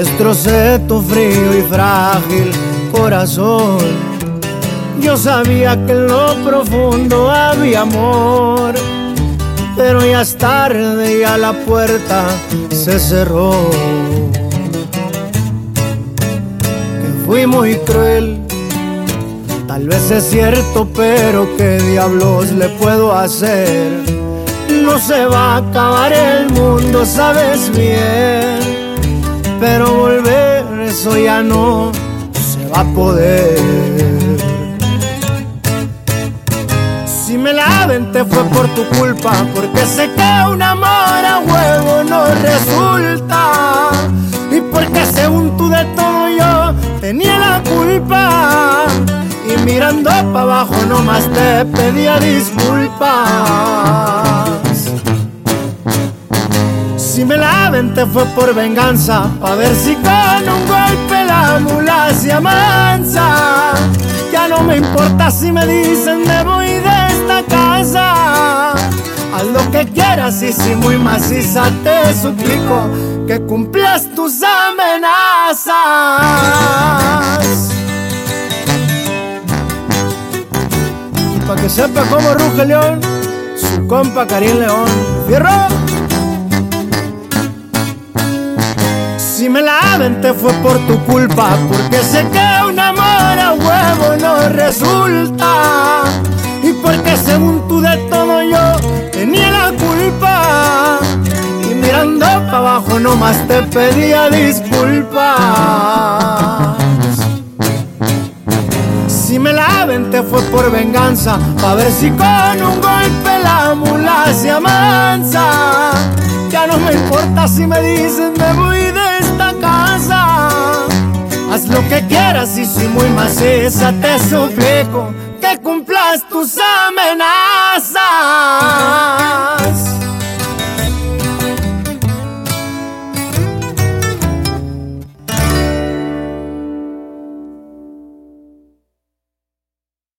destrocé tu frío y frágil corazón. Yo sabía que en lo profundo había amor, pero ya es tarde y a la puerta se cerró. Que fui muy cruel, tal vez es cierto, pero qué diablos le puedo hacer. No se va a acabar el mundo, sabes bien, pero volver eso ya no se va a poder. Si me la te fue por tu culpa, porque sé que un amor a huevo no resulta. Y porque según tú de todo yo tenía la culpa. Y mirando para abajo nomás te pedía disculpas. Si me la te fue por venganza, pa' ver si con un golpe la mula se amansa. Ya no me importa si me dicen me voy de esta casa. Haz lo que quieras y si muy maciza te suplico que cumplas tus amenazas. Pa' que sepa cómo ruge León, su compa Karim León. ¡Fierro! Me la te fue por tu culpa, porque sé que un amor a huevo no resulta. Y porque según tú de todo yo tenía la culpa. Y mirando para abajo nomás te pedía disculpas. Si me la te fue por venganza, pa' ver si con un golpe la mula se amansa. Ya no me importa si me dicen me voy. Lo que quieras y si muy maciza te suplico que cumplas tus amenazas.